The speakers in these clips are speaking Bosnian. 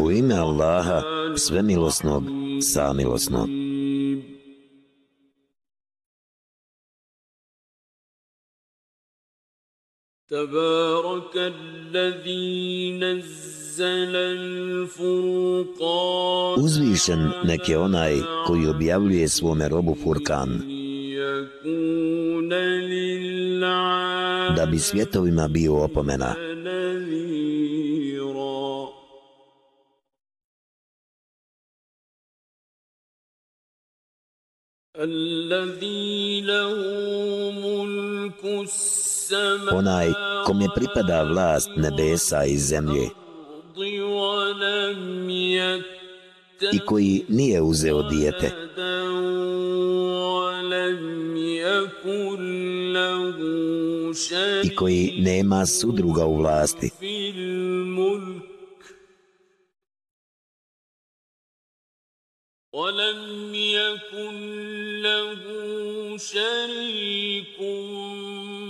U ime Allaha, svemilosnog, samilosnog. تبارك الذي نزل الفرقان Uzvišen nek je onaj koji objavljuje svome robu Furkan, يكون da bi svjetovima bio opomena. Onaj kom je pripada vlast nebesa i zemlje i koji nije uzeo dijete. i koji nema sudruga u vlasti. ولم يكن له شريك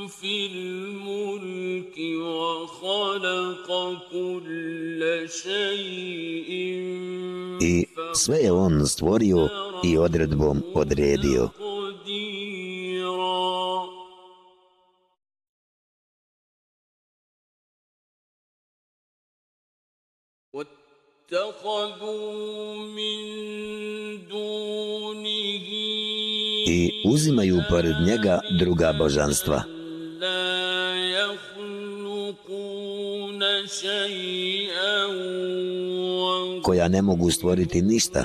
في الملك وخلق كل شيء i sve je on stvorio i odredbom odredio. واتخذوا من I uzimaju pored njega druga božanstva لا يخلقون شيئا koja ne mogu stvoriti ništa,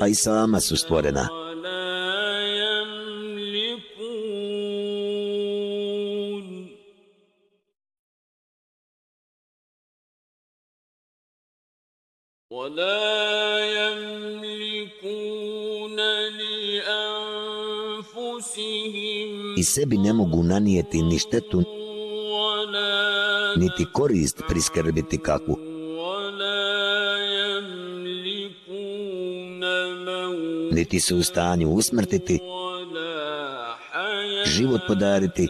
a i sama su stvorena. ولا I sebi ne mogu nanijeti ni štetu, ولا niti korist priskrbiti kakvu. ولا يملكون موتا Niti su u stanju usmrtiti, ولا حياة život podariti,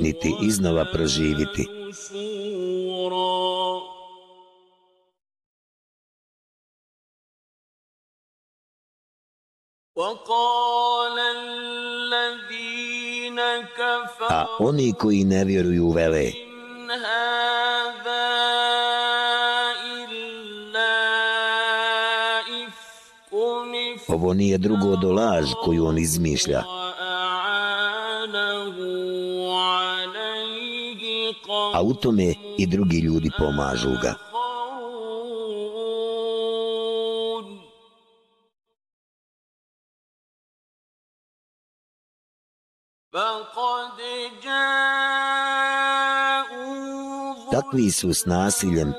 niti iznova proživiti. نشورا وقال الذين a oni koji ne vjeruju vele. Ovo nije drugo do laž koju on izmišlja. A u tome i drugi ljudi pomažu ga. Takvi su s nasiljem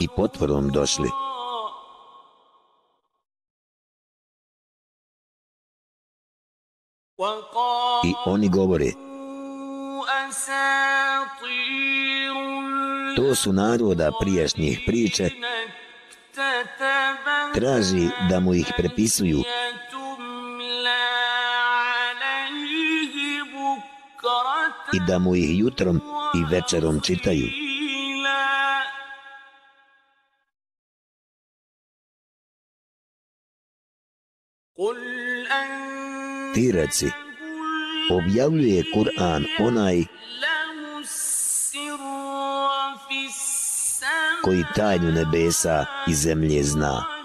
i potvorom došli. I oni govore, to su naroda prijašnjih priče, traži da mu ih prepisuju, i da mu ih jutrom i večerom čitaju. Ti reci, objavljuje Kur'an onaj koji tajnu nebesa i zemlje zna.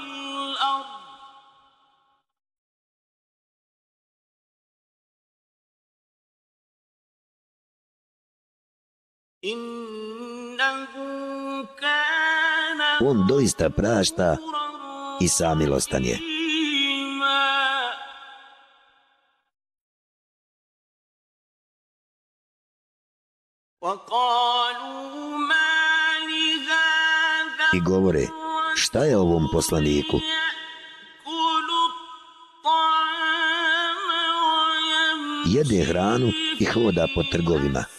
On doista prašta i samilostan je. I govore, šta je ovom poslaniku? Jede hranu i hoda po trgovima.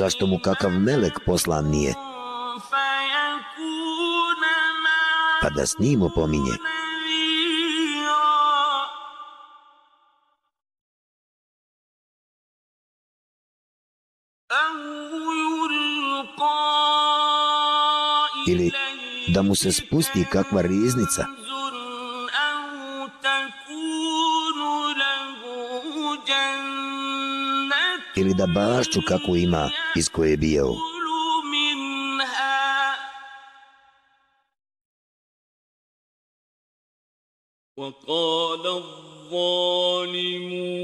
zašto mu kakav melek poslan nije. Pa da s njim opominje. Ili da mu se spusti kakva riznica. Ili da bašću kako ima iz koje je bijao.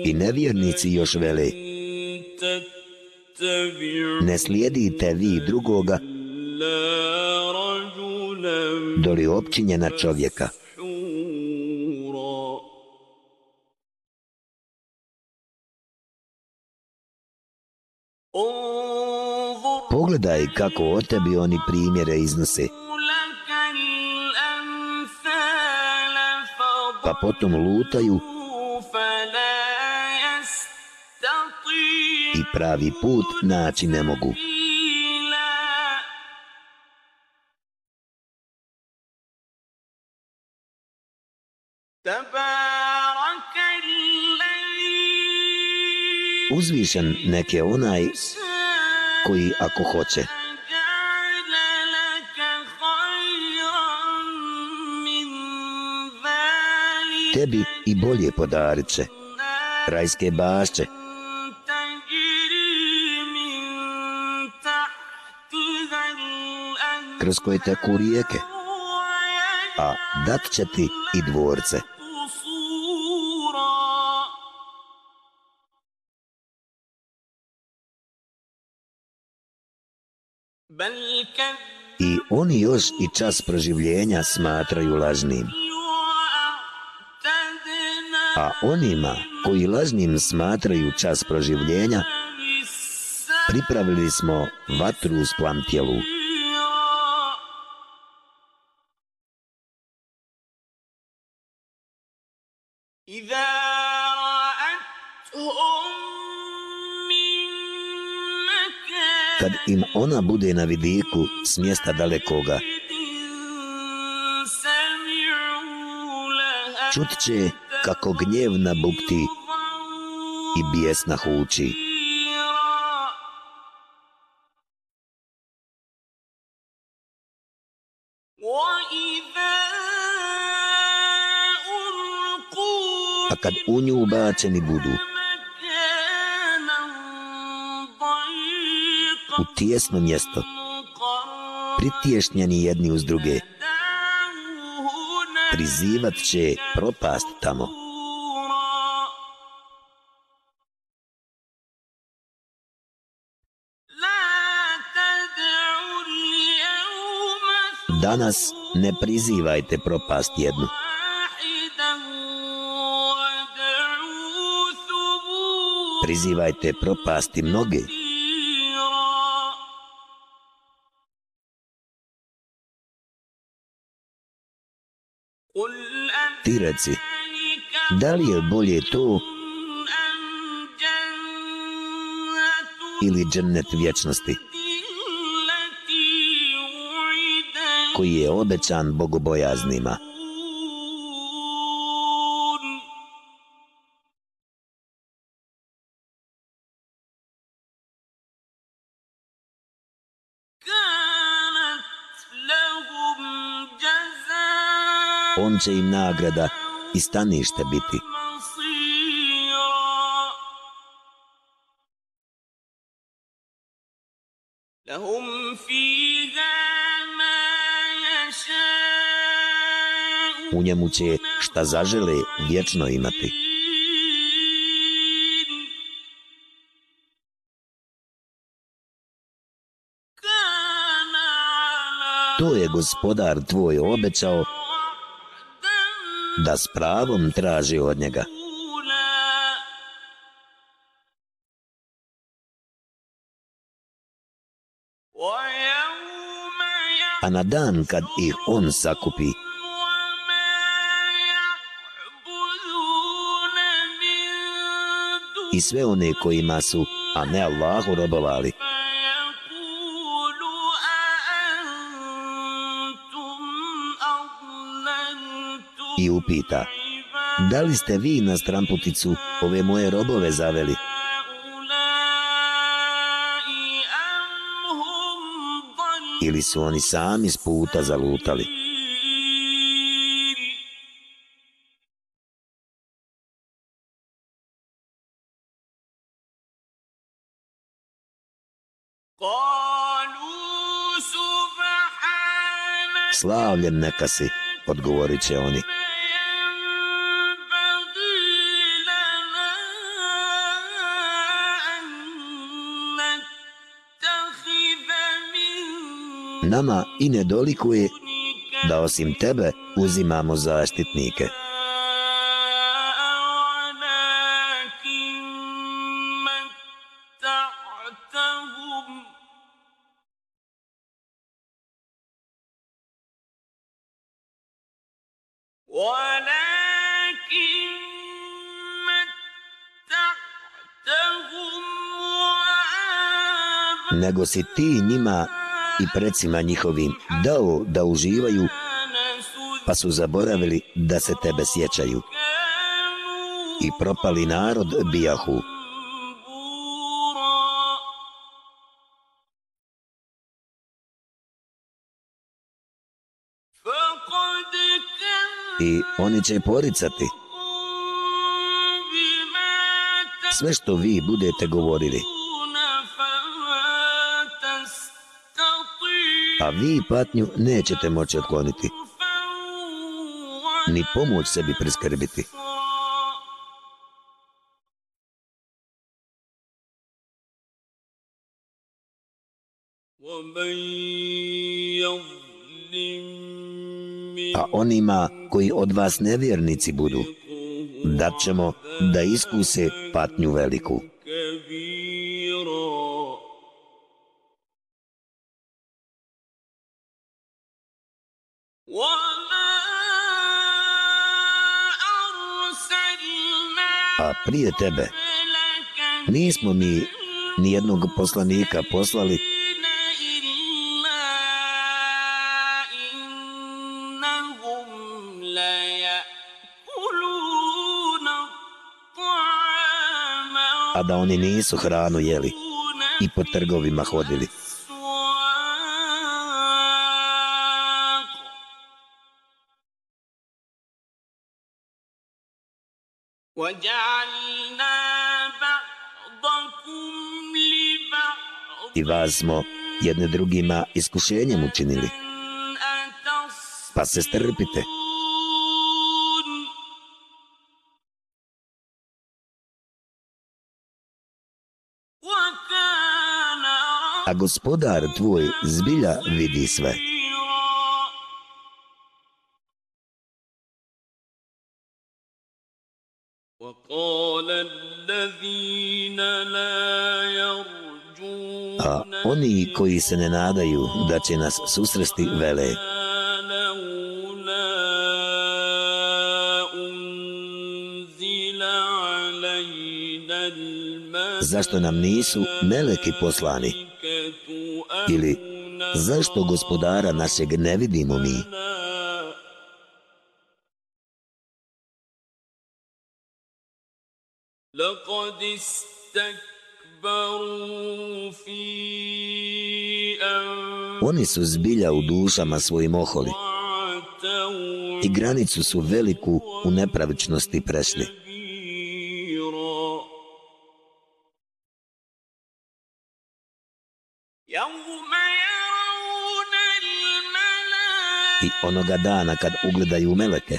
I nevjernici još vele, ne slijedite vi drugoga, doli općinjena čovjeka. pogledaj kako o tebi oni primjere iznose. Pa potom lutaju i pravi put naći ne mogu. Uzvišen neke onaj koji ako hoće. Tebi i bolje podarice, rajske bašće, kroz koje teku rijeke, a dat će ti i dvorce. i oni još i čas proživljenja smatraju lažnim. A onima koji lažnim smatraju čas proživljenja, pripravili smo vatru u splantjelu. im ona bude na vidiku s mjesta dalekoga. Čut će kako gnjevna bukti i bijesna huči. A kad u nju ubačeni budu, u tijesno mjesto, pritješnjeni jedni uz druge, prizivat će propast tamo. Danas ne prizivajte propast jednu. Prizivajte propasti mnogih. reci, da li je bolje to ili džennet vječnosti koji je obećan bogobojaznima. on će im nagrada i stanište biti. U njemu će šta zažele vječno imati. To je gospodar tvoj obećao da s pravom traži od njega. A na dan kad ih on sakupi, i sve one kojima su, a ne Allahu robovali, i upita Da li ste vi na stramputicu ove moje robove zaveli? Ili su oni sami s puta zalutali? Slavljen neka si, odgovorit će oni. nama i ne dolikuje da osim tebe uzimamo zaštitnike. nego si ti njima i precima njihovim dao da uživaju, pa su zaboravili da se tebe sjećaju. I propali narod bijahu. I oni će poricati sve što vi budete govorili. a vi patnju nećete moći otkloniti, ni pomoć sebi priskrbiti. A onima koji od vas nevjernici budu, dat ćemo da iskuse patnju veliku. prije tebe قبلك nismo mi nijednog poslanika poslali, إلا إنهم ليأكلون الطعام a da oni nisu hranu jeli i po trgovima hodili. والأسواق وجعلنا بعضكم لبعض I vas smo jedne drugima iskušenjem učinili, pa se strpite. A gospodar tvoj zbilja vidi sve. oni koji se ne nadaju da će nas susresti vele, لولا أنزل علينا zašto nam nisu meleki poslani? الملائكة Ili zašto gospodara našeg ne vidimo mi? أنا لقد استكبروا في Oni su zbilja u dušama svojim oholi i granicu su veliku u nepravičnosti prešli. I onoga dana kad ugledaju meleke,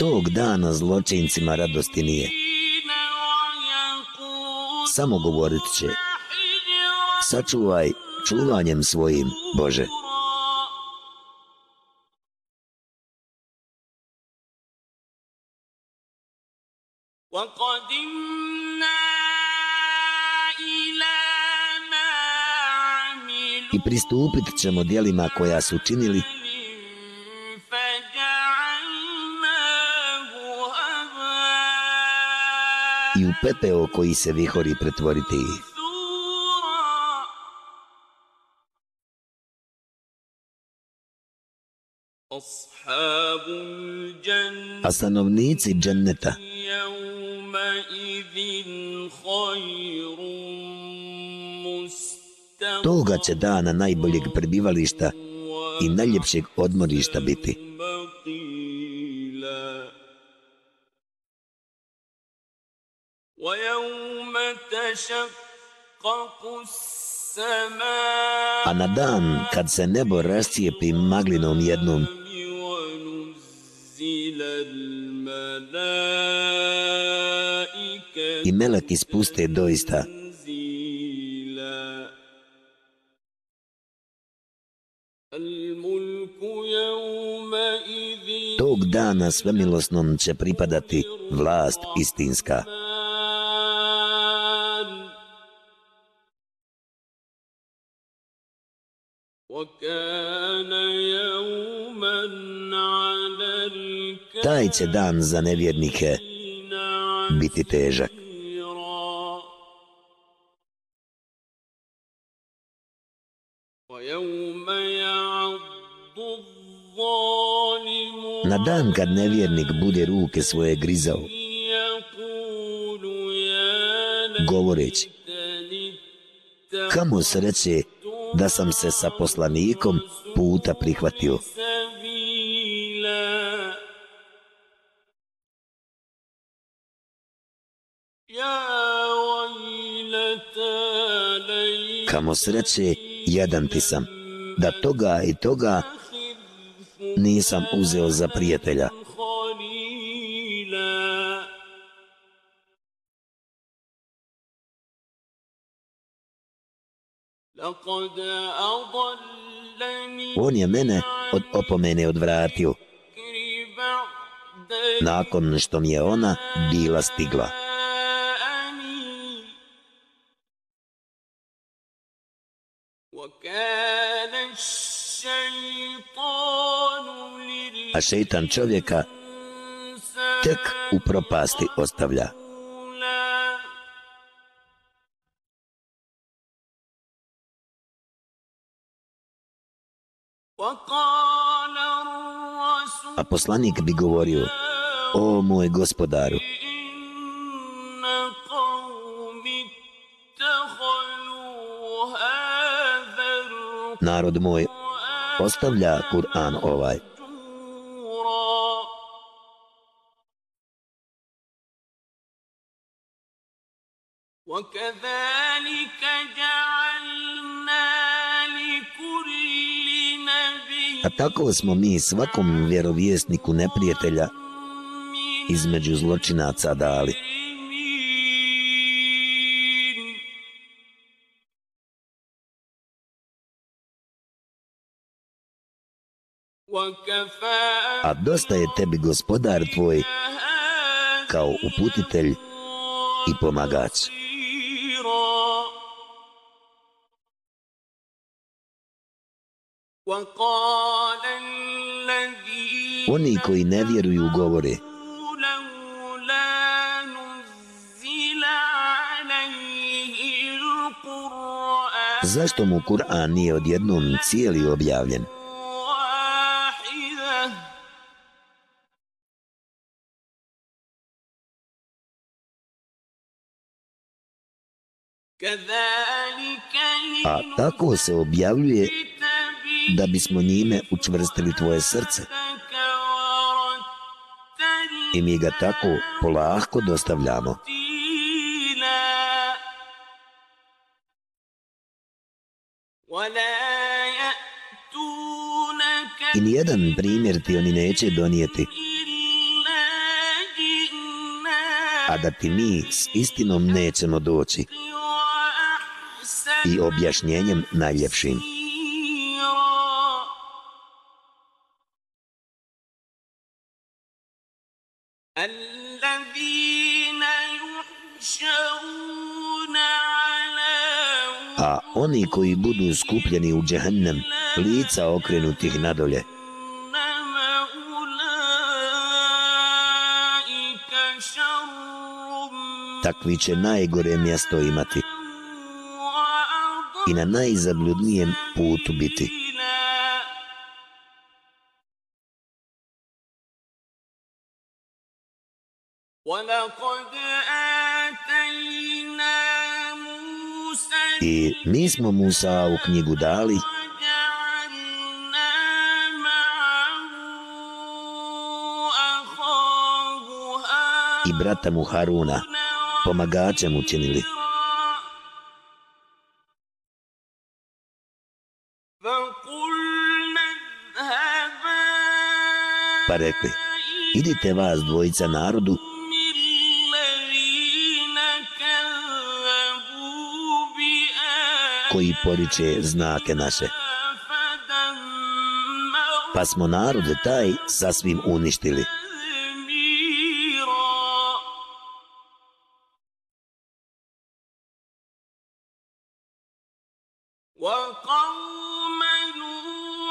tog dana zločincima radosti nije. Samo govorit će, sačuvaj čuvanjem svojim, Bože. I pristupit ćemo dijelima koja su činili, i u pepeo koji se vihori pretvoriti. A stanovnici dženneta Toga će dana najboljeg prebivališta i najljepšeg odmorišta biti. Dana najboljeg prebivališta i najljepšeg odmorišta biti. A na dan kad se nebo rastijepi maglinom jednom i melek ispuste doista tog dana svemilosnom će pripadati vlast istinska. Taj će dan za nevjernike biti težak. Na dan kad nevjernik bude ruke svoje grizao, govoreći, kamo sreće da sam se sa poslanikom puta prihvatio. Kamo sreće, jedan ti sam, da toga i toga nisam uzeo za prijatelja. On je mene od opomene odvratio Nakon što mi je ona bila stigla A šeitan čovjeka tek u propasti ostavlja. A poslanik bi govorio, o moj gospodaru, إن قوم اتخذوا هذا narod moj ostavlja Kur'an ovaj. الرجورا وكذلك A tako smo mi svakom vjerovjesniku neprijatelja između zločinaca dali. A dosta je tebi gospodar tvoj kao uputitelj i pomagač. Oni koji ne vjeruju govore Zašto mu Kur'an nije odjednom cijeli objavljen? A tako se objavljuje da bismo njime učvrstili tvoje srce i mi ga tako polahko dostavljamo. I nijedan primjer ti oni neće donijeti, a da ti mi s istinom nećemo doći i objašnjenjem najljepšim. oni koji budu skupljeni u džehennem, lica okrenutih nadolje. Takvi će najgore mjesto imati i na najzabludnijem putu biti. i mi smo Musa u knjigu dali i brata mu Haruna pomagače mu činili. Pa rekli, idite vas dvojica narodu koji poriče znake naše. Pa smo narod taj sasvim uništili.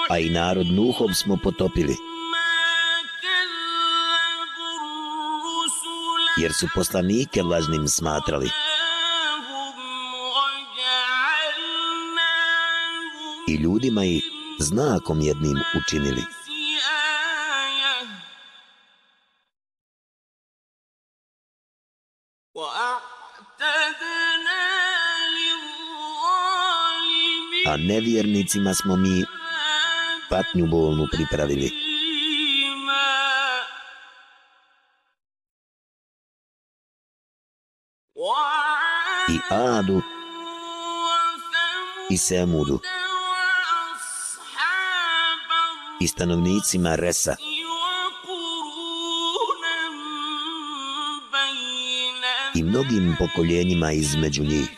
A i narod Nuhom smo potopili. Jer su poslanike lažnim smatrali. i ljudima ih znakom jednim učinili. A nevjernicima smo mi patnju bolnu pripravili. I Adu i Semudu i stanovnicima Resa. I mnogim pokoljenjima između njih.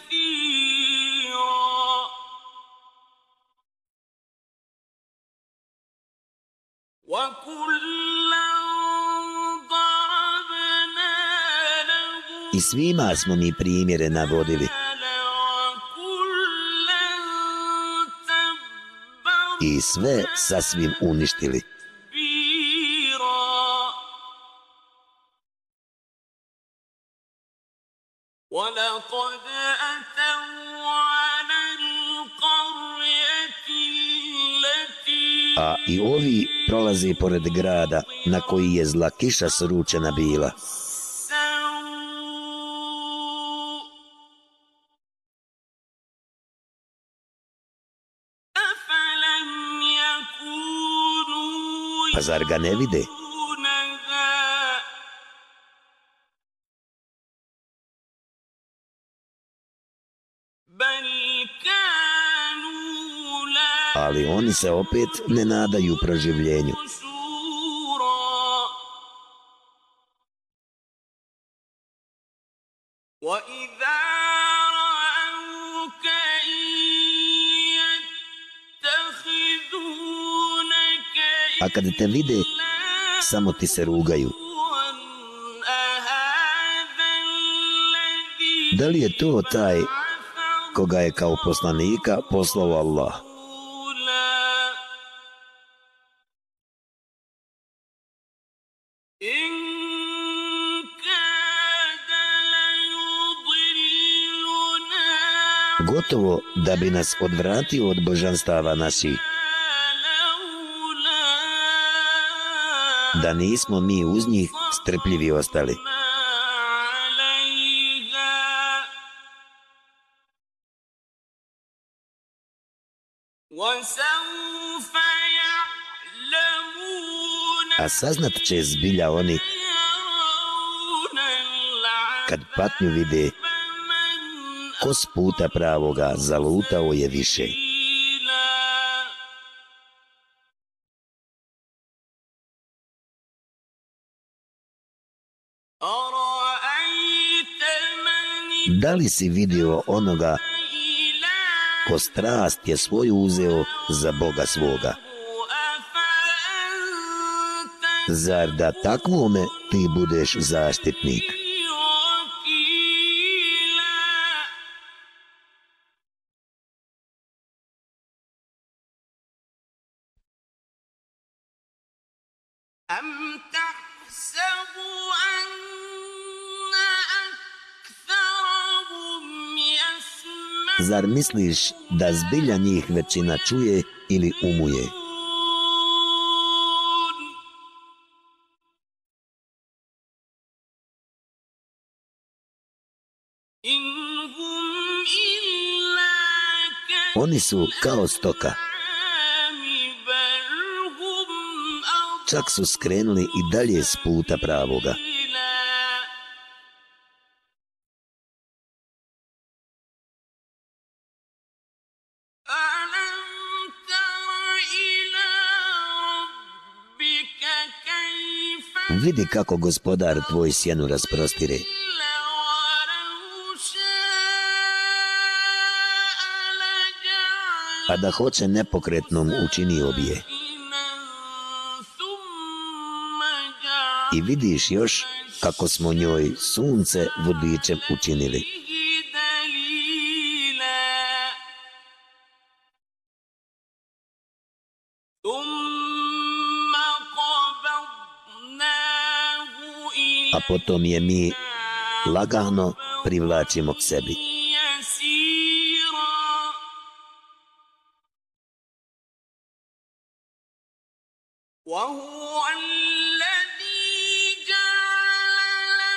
I svima smo mi primjere navodili. i sve sasvim uništili. كبيرا ولقد أتوا على القرية التي A i ovi prolaze pored grada na koji je zla kiša sručena bila. zar ga ne vide? Ali oni se opet ne nadaju proživljenju. a kad te vide, samo ti se rugaju. Da li je to taj koga je kao poslanika poslao Allah? Gotovo da bi nas odvratio od božanstava naših. da nismo mi uz njih strpljivi ostali. A saznat će zbilja oni kad patnju vide ko puta pravoga zalutao je više. da li si vidio onoga ko strast je svoju uzeo za Boga svoga? Zar da takvome ti budeš zaštitnik? zar misliš da zbilja njih većina čuje ili umuje? Oni su kao stoka. Čak su skrenuli i dalje s puta pravoga. Su skrenuli i dalje s puta pravoga. vidi kako gospodar tvoj sjenu rasprostire. A da hoće nepokretnom učini obje. I vidiš još kako smo njoj sunce vodičem učinili. potom je mi lagano privlačimo k sebi.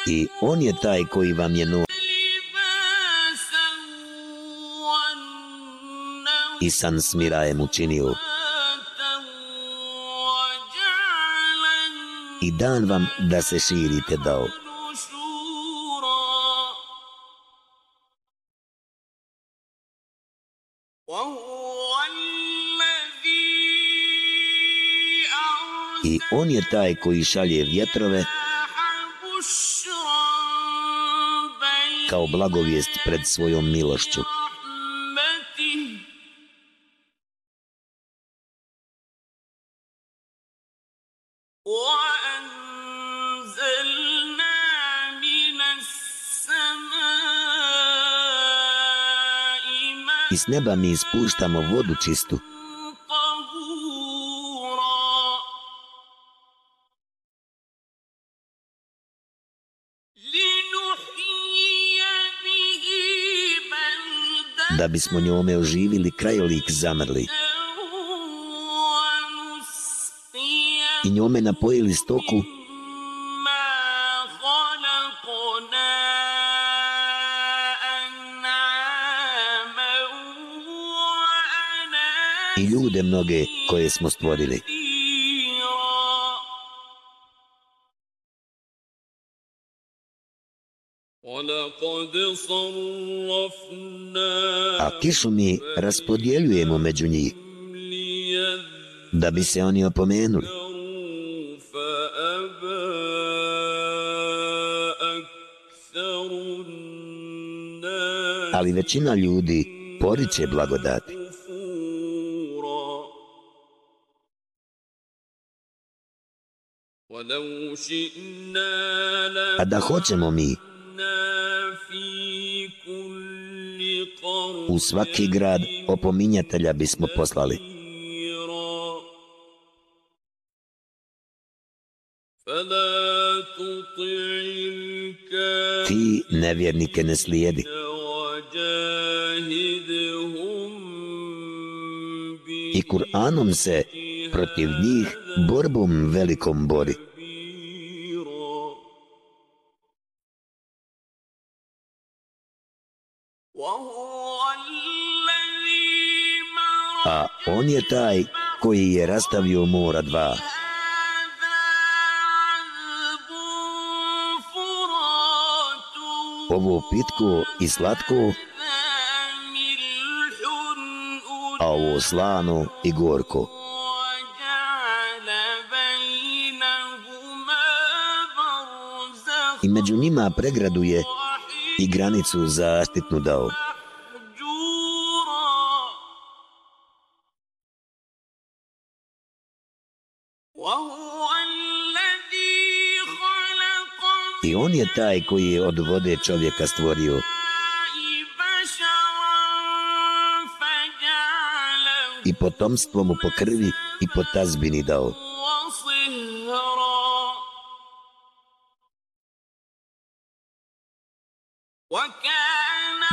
I on je taj koji vam je nu i san smirajem učinio. mu. i dan vam da se širite dao. I on je taj koji šalje vjetrove kao blagovijest pred svojom milošću. i s neba mi ispuštamo vodu čistu. Da bismo njome oživili krajolik zamrli. I njome napojili stoku i ljude mnoge koje smo stvorili. A kišu mi raspodjeljujemo među njih, da bi se oni opomenuli. Ali većina ljudi poriće blagodati. A da hoćemo mi U svaki grad opominjatelja bismo poslali Ti nevjernike ne slijedi I Kur'anom se protiv njih borbom velikom bori. On je taj koji je rastavio mora dva. Ovo pitko i slatko, a ovo slano i gorko. I među njima pregraduje i granicu zaštitnu dao. je taj koji je od vode čovjeka stvorio. I potomstvo mu po krvi i po tazbini dao.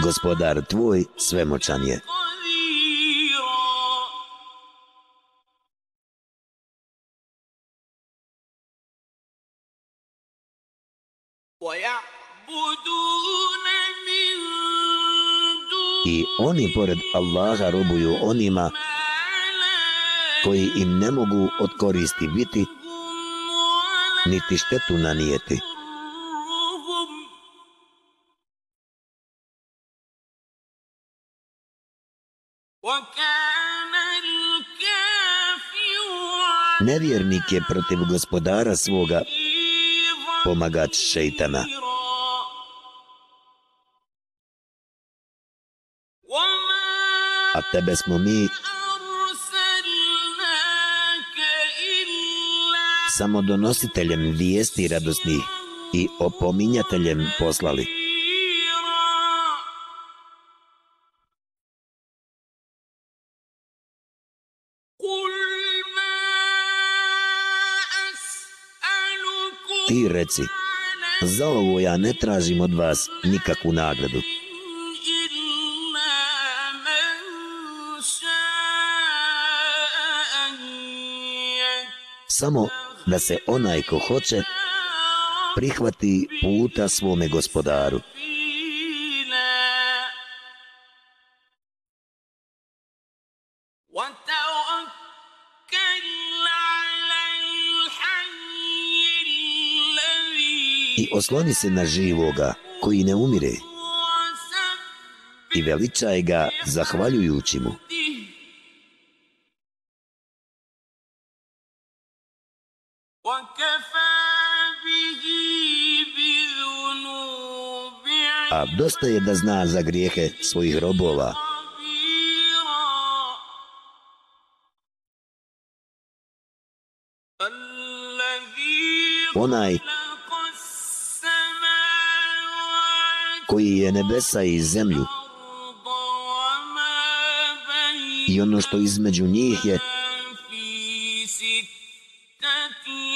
Gospodar tvoj svemoćan je. Oni pored Allaha robuju onima koji im ne mogu od koristi biti, niti štetu nanijeti. Nevjernik je protiv gospodara svoga pomagač šeitana. A tebe smo mi samo donositeljem vijesti radosnih i opominjateljem poslali. Ti reci, za ovo ja ne tražim od vas nikakvu nagradu. Samo da se onaj ko hoće prihvati puta svome gospodaru. I osloni se na živoga koji ne umire i veličaj ga zahvaljujući mu. Dosta je da zna za grijehe svojih robova. Onaj koji je nebesa i zemlju i ono što između njih je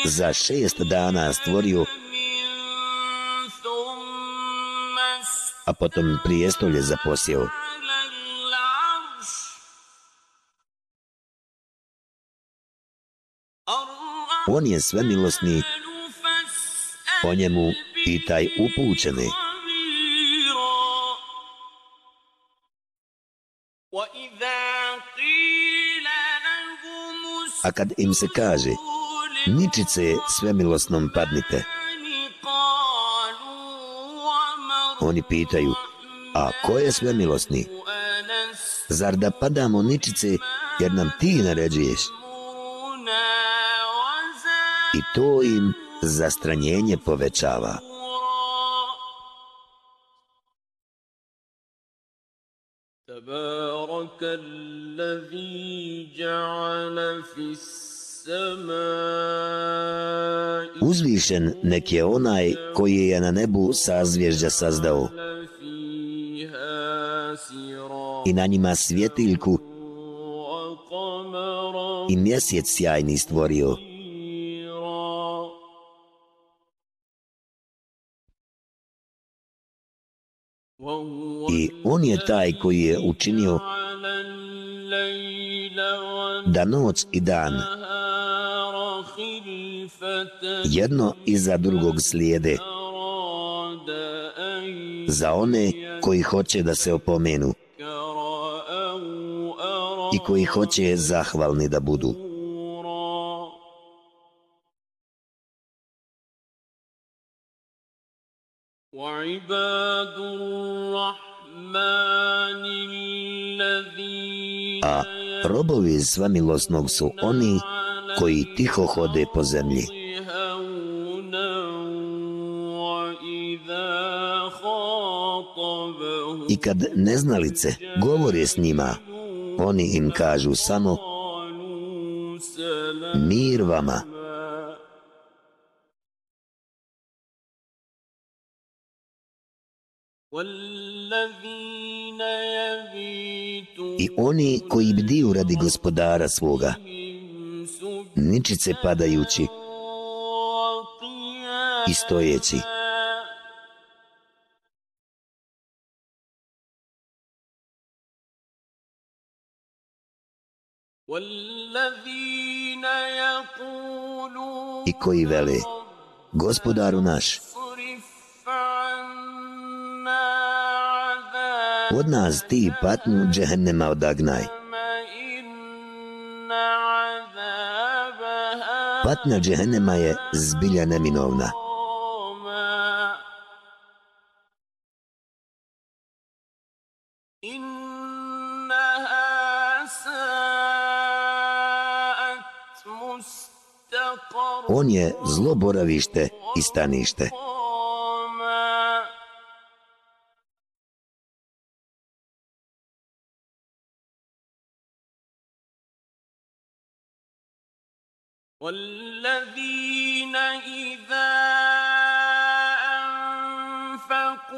za šest dana stvorio a potom prijestolje zaposjeo. On je svemilosni, o njemu pitaj upućeni. A kad im se kaže, ničice svemilosnom padnite, Oni pitaju, a ko je sve milosni? Zar da padamo ničice jer nam ti naređuješ? I to im zastranjenje povećava. تبارك الذي جعل في Uzvišen nek je onaj koji je na nebu sazvježđa sazdao i na njima svjetiljku i mjesec sjajni stvorio. I on je taj koji je učinio da noć i dan jedno iza drugog slijede za one koji hoće da se opomenu i koji hoće zahvalni da budu. A robovi svamilosnog su oni koji tiho hode po zemlji. I kad neznalice govore s njima, oni im kažu samo mir vama. I oni koji bdiju radi gospodara svoga, ničice padajući i stojeći. I koji veli, gospodaru naš, od nas ti patnu džehennema odagnaj. Patna džehennema je zbilja neminovna. مستقرا On je zlo boravište i stanište. مقاما. والذين إذا أنفقوا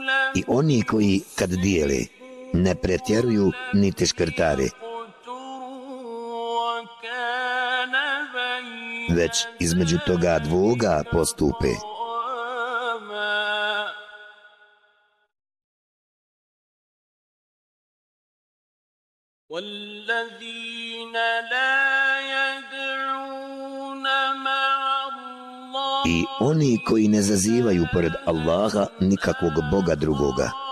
لم I oni koji kad dijele ne pretjeruju niti škrtare, već između toga dvoga postupe. I oni koji ne zazivaju pored Allaha nikakvog Boga drugoga.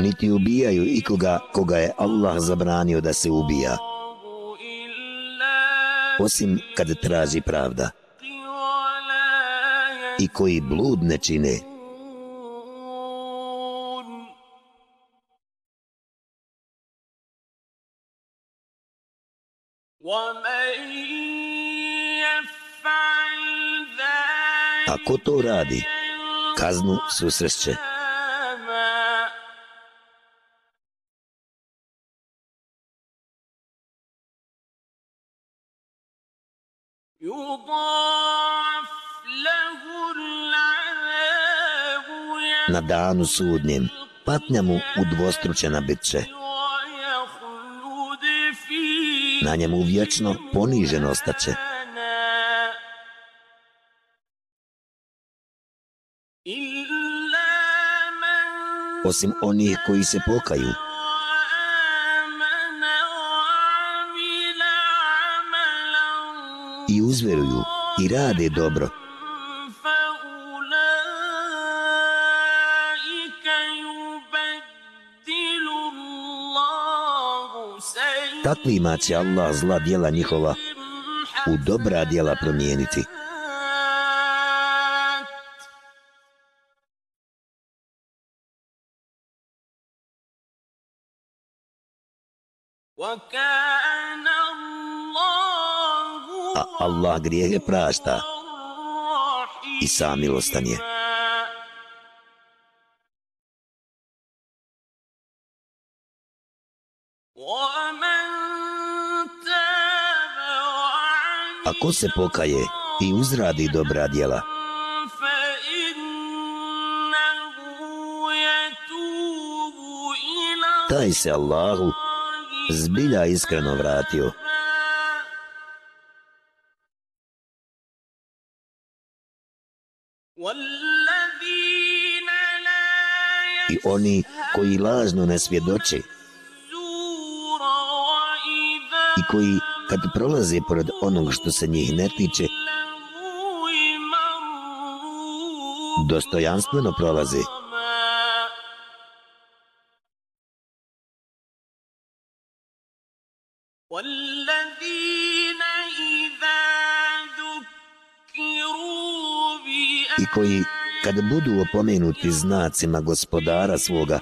niti ubijaju ikoga koga je Allah zabranio da se ubija, osim kad traži pravda. I koji blud ne čine, Ako to radi, kaznu susrešće. na danu sudnjem, patnja mu udvostručena bit će. Na njemu vječno ponižen ostaće. Osim onih koji se pokaju, i uzveruju i rade dobro, takvima će Allah zla dijela njihova u dobra dijela promijeniti. A Allah grijehe prašta i samilostan je. a ko se pokaje i uzradi dobra djela. Taj se Allahu zbilja iskreno vratio. I oni koji lažno ne svjedoče i koji kad prolaze pored onog što se njih ne tiče, dostojanstveno prolaze. I koji, kad budu opomenuti znacima gospodara svoga,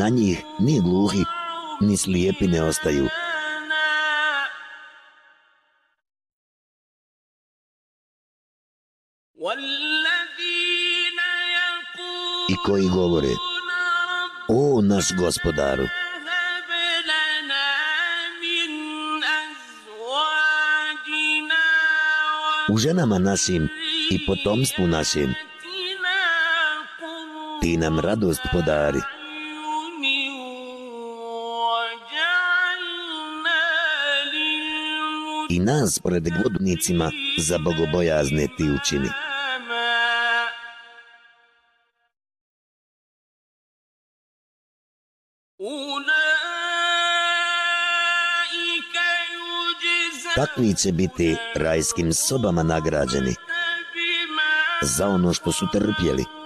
na njih ni gluhi, ni slijepi ne ostaju. I koji govore, o naš gospodaru, u ženama našim i potomstvu našim, ti nam radost podari. i nas pored godnicima za bogobojazne ti učini. Takvi će biti rajskim sobama nagrađeni za ono što su trpjeli.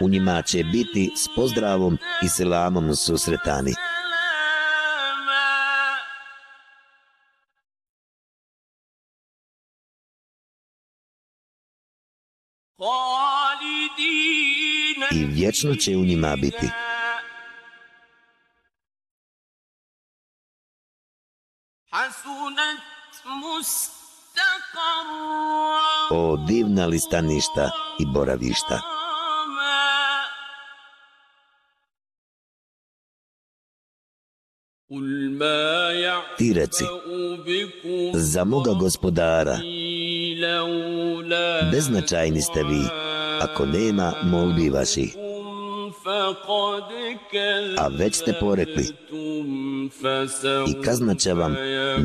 u njima će biti s pozdravom i selamom susretani. I vječno će u njima biti. O divna listaništa i boravišta. Ti reci, za moga gospodara, beznačajni ste vi, ako nema molbi vaših. A već ste porekli i kazna će vam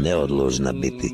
neodložna biti.